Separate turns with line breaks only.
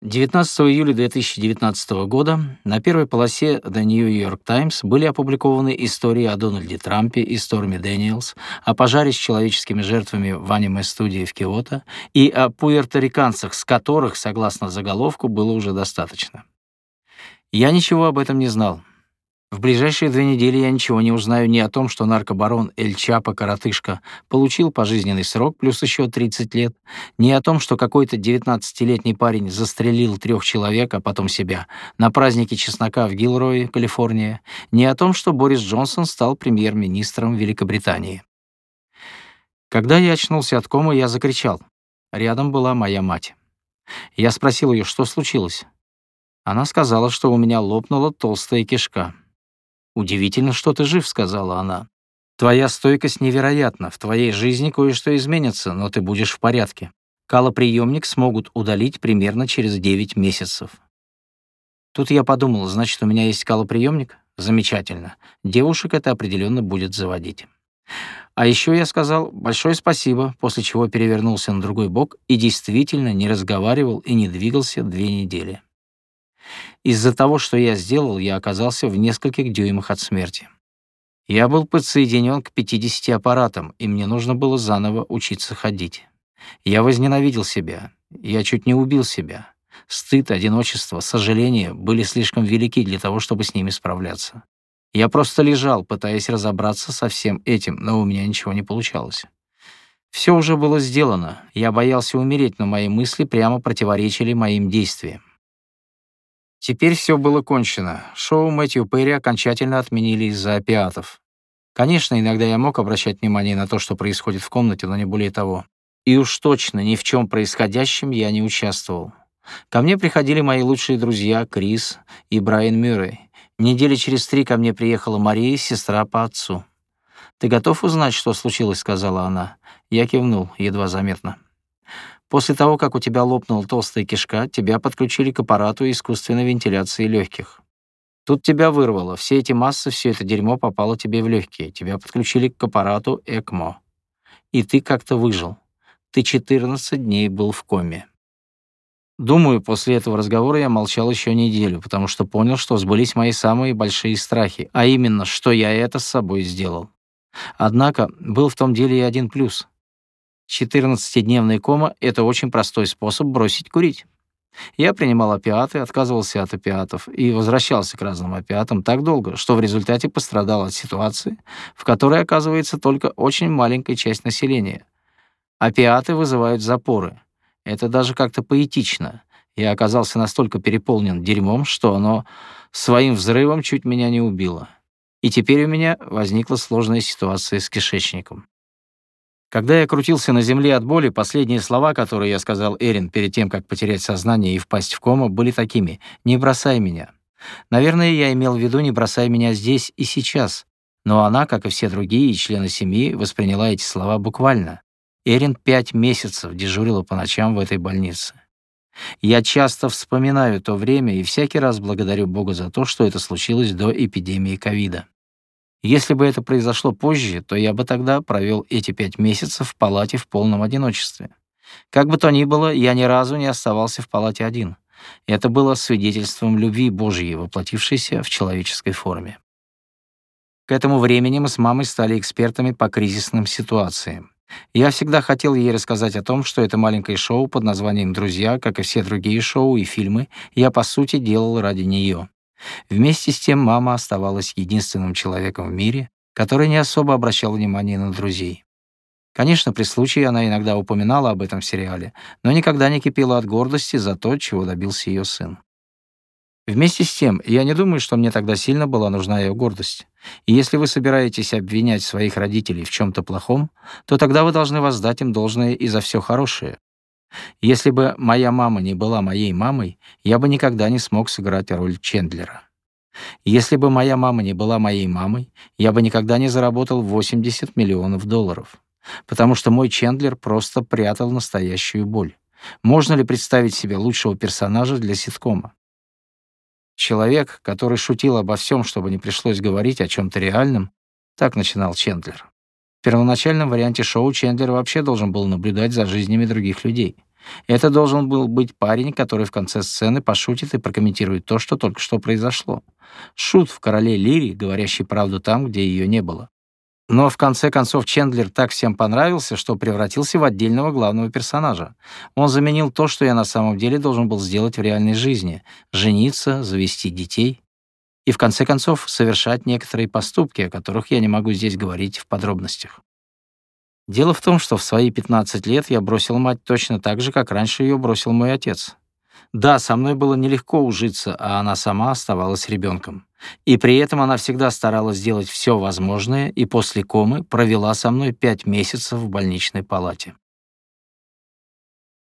19 июля 2019 года на первой полосе The New York Times были опубликованы истории о Дональде Трампе и Сторми Дэниелс, о пожаре с человеческими жертвами в аниме-студии в Киото и о пуэрториканцах, с которых, согласно заголовку, было уже достаточно. Я ничего об этом не знал. В ближайшие две недели я ничего не узнаю ни о том, что наркобарон Эль Чапо Коротышка получил пожизненный срок плюс еще 30 лет, ни о том, что какой-то 19-летний парень застрелил трех человек, а потом себя, на празднике чеснока в Гилрое, Калифорния, ни о том, что Борис Джонсон стал премьер-министром Великобритании. Когда я очнулся от комы, я закричал. Рядом была моя мать. Я спросил ее, что случилось. Она сказала, что у меня лопнула толстая кишка. «Удивительно, что ты жив», — сказала она. «Твоя стойкость невероятна. В твоей жизни кое-что изменится, но ты будешь в порядке. Калоприемник смогут удалить примерно через 9 месяцев». Тут я подумал, значит, у меня есть калоприемник? Замечательно. Девушек это определенно будет заводить. А еще я сказал большое спасибо, после чего перевернулся на другой бок и действительно не разговаривал и не двигался две недели. Из-за того, что я сделал, я оказался в нескольких дюймах от смерти. Я был подсоединен к 50 аппаратам, и мне нужно было заново учиться ходить. Я возненавидел себя. Я чуть не убил себя. Стыд, одиночество, сожаление были слишком велики для того, чтобы с ними справляться. Я просто лежал, пытаясь разобраться со всем этим, но у меня ничего не получалось. Все уже было сделано. Я боялся умереть, но мои мысли прямо противоречили моим действиям. Теперь все было кончено. Шоу Мэтью Перри окончательно отменили из-за опиатов. Конечно, иногда я мог обращать внимание на то, что происходит в комнате, но не более того. И уж точно ни в чем происходящем я не участвовал. Ко мне приходили мои лучшие друзья Крис и Брайан Мюррей. Недели через три ко мне приехала Мария, сестра по отцу. «Ты готов узнать, что случилось?» — сказала она. Я кивнул, едва заметно. После того, как у тебя лопнула толстая кишка, тебя подключили к аппарату искусственной вентиляции легких. Тут тебя вырвало, все эти массы, все это дерьмо попало тебе в легкие. Тебя подключили к аппарату ЭКМО. И ты как-то выжил. Ты 14 дней был в коме. Думаю, после этого разговора я молчал еще неделю, потому что понял, что сбылись мои самые большие страхи, а именно, что я это с собой сделал. Однако был в том деле и один плюс — 14-дневная кома — это очень простой способ бросить курить. Я принимал опиаты, отказывался от опиатов и возвращался к разным опиатам так долго, что в результате пострадал от ситуации, в которой оказывается только очень маленькая часть населения. Опиаты вызывают запоры. Это даже как-то поэтично. Я оказался настолько переполнен дерьмом, что оно своим взрывом чуть меня не убило. И теперь у меня возникла сложная ситуация с кишечником. Когда я крутился на земле от боли, последние слова, которые я сказал Эрин перед тем, как потерять сознание и впасть в кому, были такими: "Не бросай меня". Наверное, я имел в виду: "Не бросай меня здесь и сейчас". Но она, как и все другие члены семьи, восприняла эти слова буквально. Эрин пять месяцев дежурила по ночам в этой больнице. Я часто вспоминаю то время и всякий раз благодарю Бога за то, что это случилось до эпидемии ковида. Если бы это произошло позже, то я бы тогда провел эти пять месяцев в палате в полном одиночестве. Как бы то ни было, я ни разу не оставался в палате один. Это было свидетельством любви Божьей, воплотившейся в человеческой форме. К этому времени мы с мамой стали экспертами по кризисным ситуациям. Я всегда хотел ей рассказать о том, что это маленькое шоу под названием «Друзья», как и все другие шоу и фильмы, я, по сути, делал ради нее. Вместе с тем мама оставалась единственным человеком в мире, который не особо обращал внимание на друзей. Конечно, при случае она иногда упоминала об этом сериале, но никогда не кипела от гордости за то, чего добился ее сын. Вместе с тем, я не думаю, что мне тогда сильно была нужна ее гордость. И если вы собираетесь обвинять своих родителей в чем то плохом, то тогда вы должны воздать им должное и за все хорошее, если бы моя мама не была моей мамой, я бы никогда не смог сыграть роль Чендлера. Если бы моя мама не была моей мамой, я бы никогда не заработал 80 миллионов долларов, потому что мой Чендлер просто прятал настоящую боль. Можно ли представить себе лучшего персонажа для ситкома? Человек, который шутил обо всем, чтобы не пришлось говорить о чем то реальном, так начинал Чендлер. Первоначальном варианте шоу Чендлер вообще должен был наблюдать за жизнями других людей. Это должен был быть парень, который в конце сцены пошутит и прокомментирует то, что только что произошло. Шут в «Короле Лире», говорящий правду там, где ее не было. Но в конце концов Чендлер так всем понравился, что превратился в отдельного главного персонажа. Он заменил то, что я на самом деле должен был сделать в реальной жизни — жениться, завести детей и, в конце концов, совершать некоторые поступки, о которых я не могу здесь говорить в подробностях. Дело в том, что в свои 15 лет я бросил мать точно так же, как раньше ее бросил мой отец. Да, со мной было нелегко ужиться, а она сама оставалась ребенком. И при этом она всегда старалась сделать все возможное и после комы провела со мной пять месяцев в больничной палате.